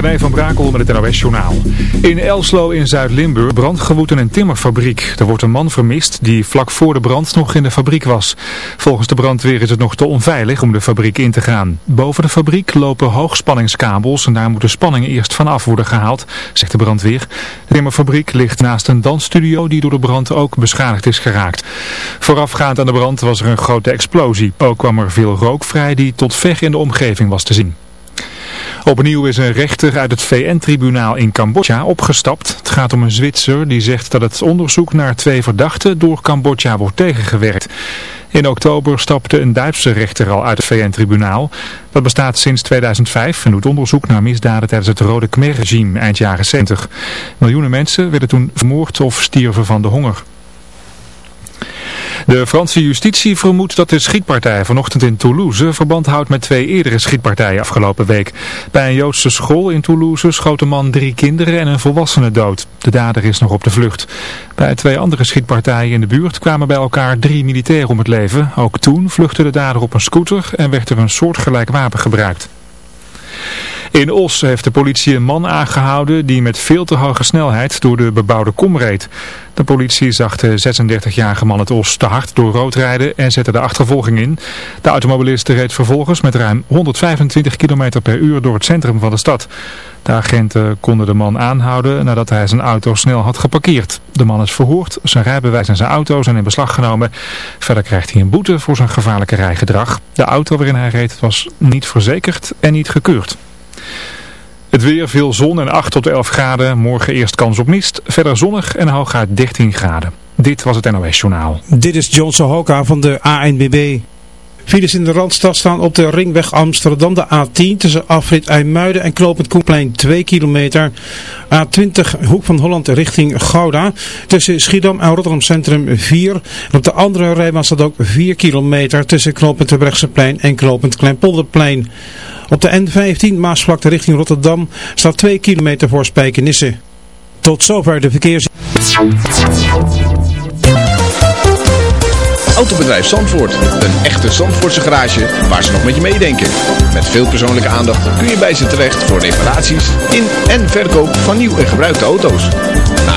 René van Brakel met het NOS-journaal. In Elslo in Zuid-Limburg brand gewoed een timmerfabriek. Er wordt een man vermist die vlak voor de brand nog in de fabriek was. Volgens de brandweer is het nog te onveilig om de fabriek in te gaan. Boven de fabriek lopen hoogspanningskabels en daar moet de spanning eerst vanaf worden gehaald, zegt de brandweer. De timmerfabriek ligt naast een dansstudio die door de brand ook beschadigd is geraakt. Voorafgaand aan de brand was er een grote explosie. Ook kwam er veel rook vrij die tot ver in de omgeving was te zien. Opnieuw is een rechter uit het VN-tribunaal in Cambodja opgestapt. Het gaat om een Zwitser die zegt dat het onderzoek naar twee verdachten door Cambodja wordt tegengewerkt. In oktober stapte een Duitse rechter al uit het VN-tribunaal. Dat bestaat sinds 2005 en doet onderzoek naar misdaden tijdens het Rode Khmer-regime eind jaren 70. Miljoenen mensen werden toen vermoord of stierven van de honger. De Franse justitie vermoedt dat de schietpartij vanochtend in Toulouse verband houdt met twee eerdere schietpartijen afgelopen week. Bij een Joodse school in Toulouse schoot een man drie kinderen en een volwassene dood. De dader is nog op de vlucht. Bij twee andere schietpartijen in de buurt kwamen bij elkaar drie militairen om het leven. Ook toen vluchtte de dader op een scooter en werd er een soortgelijk wapen gebruikt. In Os heeft de politie een man aangehouden die met veel te hoge snelheid door de bebouwde kom reed. De politie zag de 36-jarige man het Os te hard door rood rijden en zette de achtervolging in. De automobilist reed vervolgens met ruim 125 km per uur door het centrum van de stad. De agenten konden de man aanhouden nadat hij zijn auto snel had geparkeerd. De man is verhoord, zijn rijbewijs en zijn auto zijn in beslag genomen. Verder krijgt hij een boete voor zijn gevaarlijke rijgedrag. De auto waarin hij reed was niet verzekerd en niet gekeurd. Het weer, veel zon en 8 tot 11 graden. Morgen eerst kans op mist. Verder zonnig en hooguit 13 graden. Dit was het NOS Journaal. Dit is John Sohoka van de ANBB. Files in de Randstad staan op de ringweg Amsterdam, de A10 tussen afrit IJmuiden en Klopend Koenplein 2 kilometer. A20 Hoek van Holland richting Gouda tussen Schiedam en Rotterdam Centrum 4. En op de andere rijbaan staat ook 4 kilometer tussen Knopend Terbrechtseplein en Knopend Kleinpolderplein. Op de N15 Maasvlakte richting Rotterdam staat 2 kilometer voor Spijkenisse. Tot zover de verkeers... Autobedrijf Zandvoort. Een echte Zandvoortse garage waar ze nog met je meedenken. Met veel persoonlijke aandacht kun je bij ze terecht voor reparaties in en verkoop van nieuw en gebruikte auto's.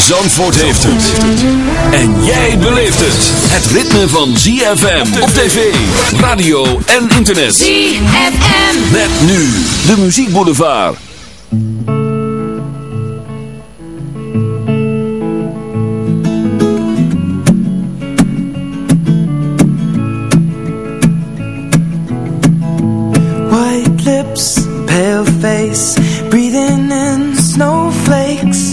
Zandvoort heeft het. En jij beleeft het. Het ritme van ZFM op tv, radio en internet. ZFM. Met nu de muziekboulevard. White lips, pale face, breathing in snowflakes,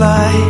fly.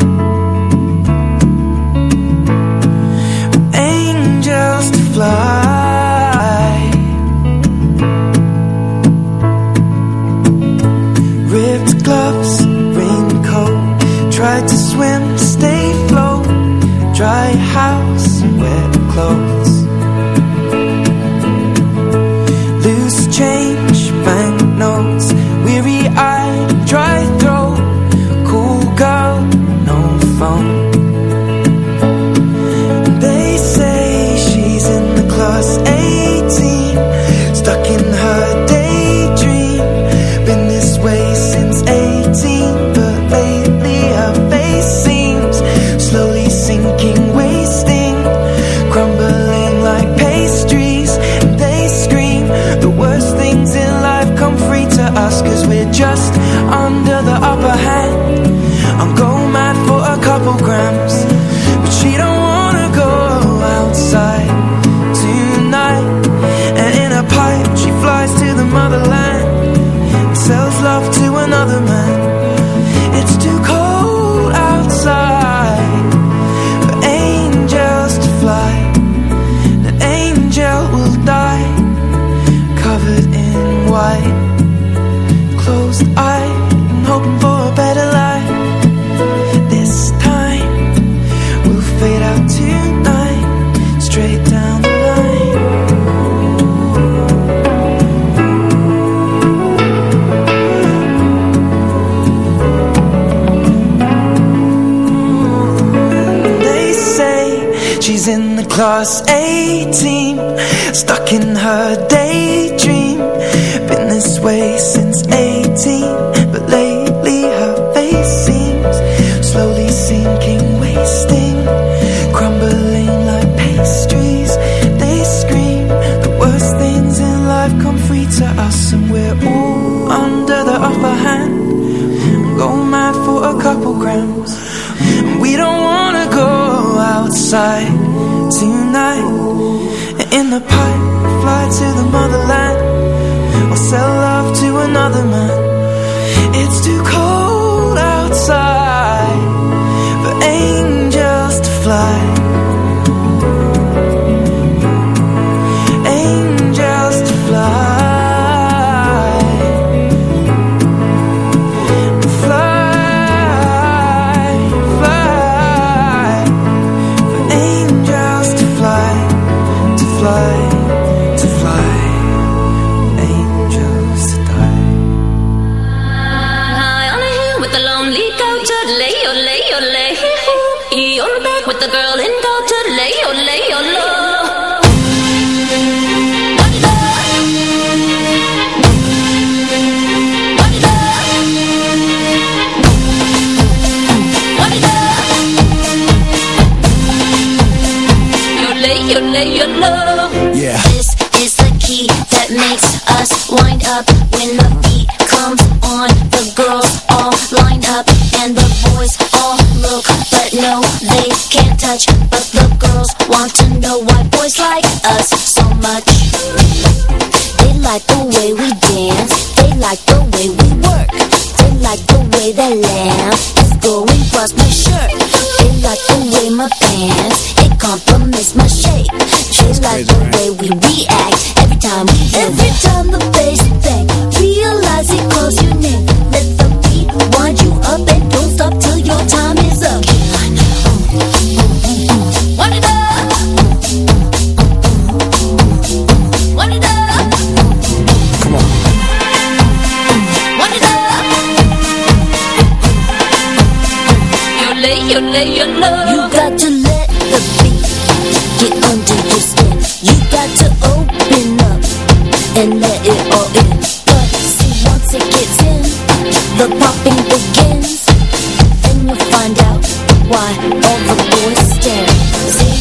why all the boys stare. See,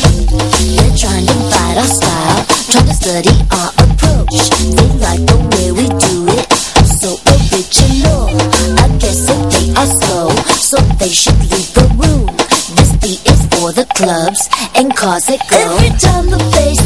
they're trying to fight our style, trying to study our approach. They like the way we do it, so original. I guess if they are slow, so they should leave the room. This beat is for the clubs and cars that go. Every time the bass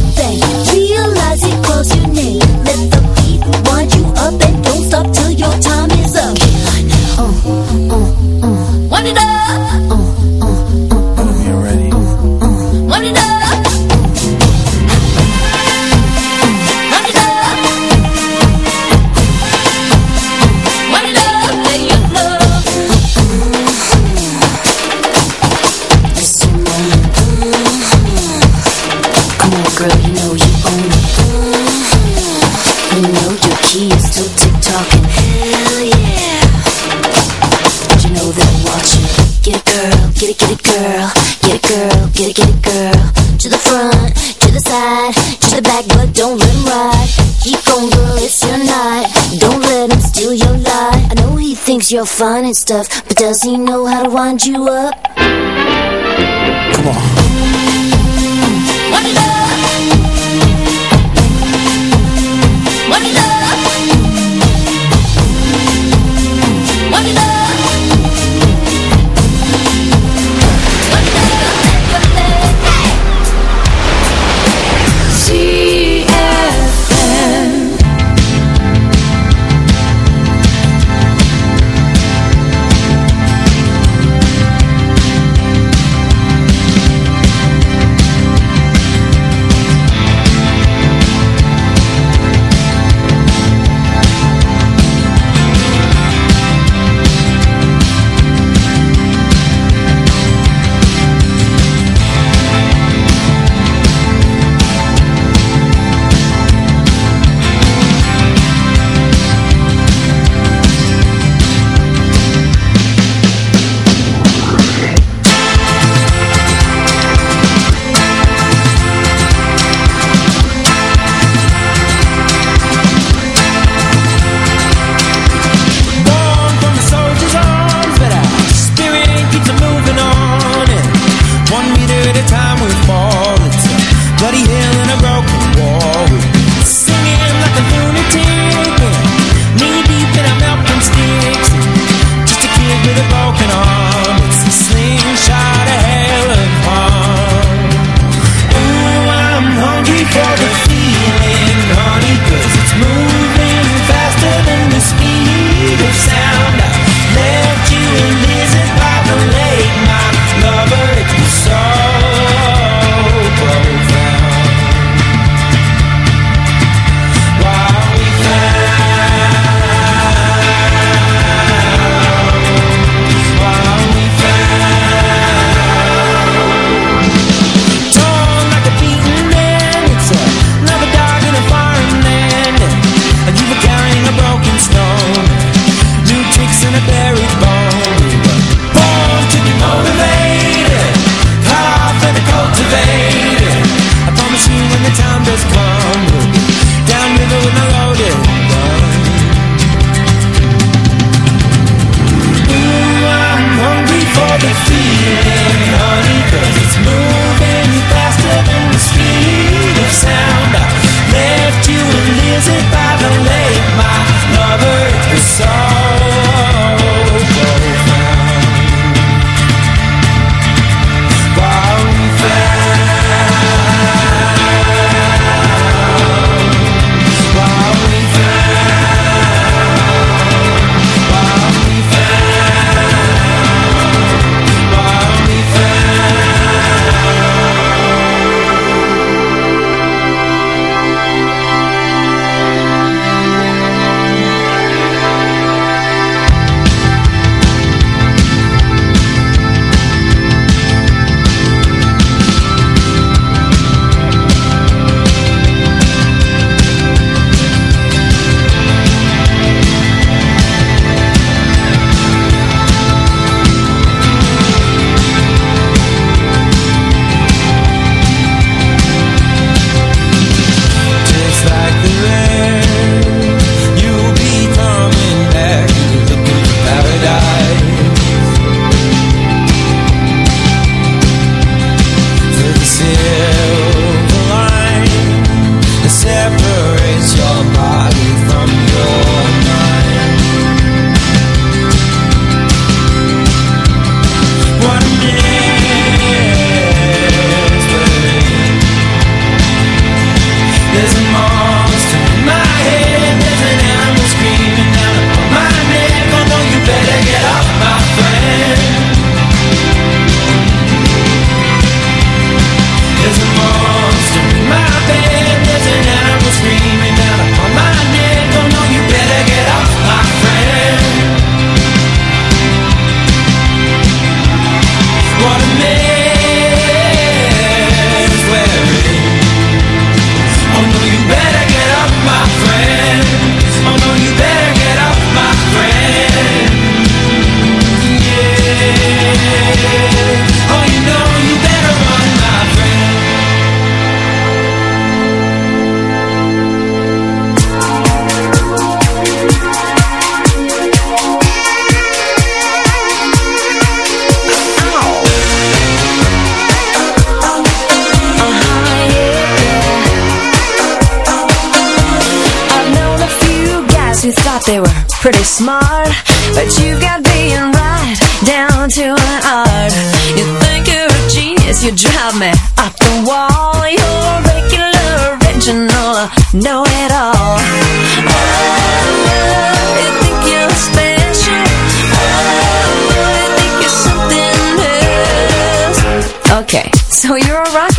you're fun and stuff, but does he know how to wind you up?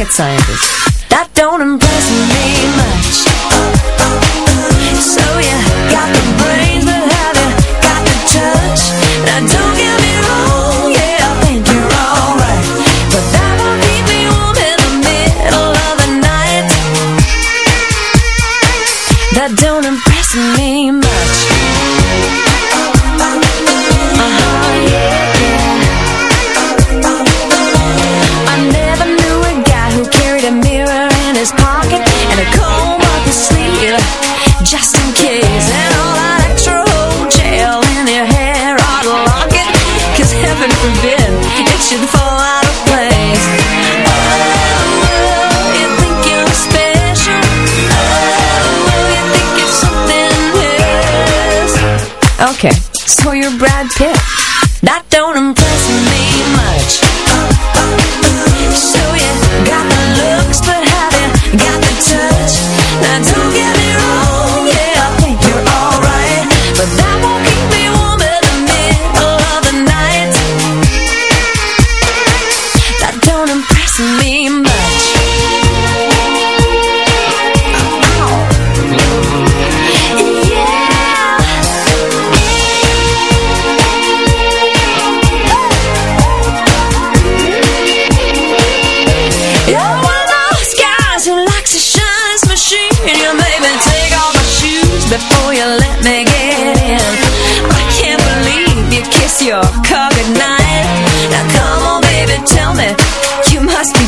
Scientists. scientist. so you're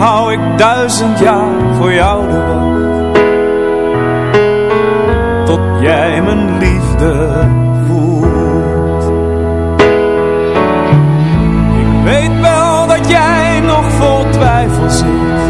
hou ik duizend jaar voor jou de wacht. Tot jij mijn liefde voelt. Ik weet wel dat jij nog vol twijfel zit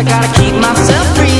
I gotta keep myself free.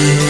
Yeah.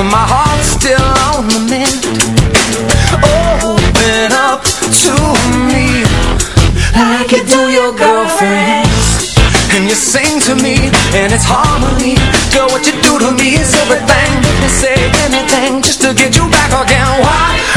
when my heart's still on the mend. Open up to me like you do your girlfriends. And you sing to me, and it's harmony. Girl, what you do to me is everything. Let me say anything just to get you back again. Why?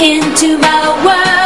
Into my world.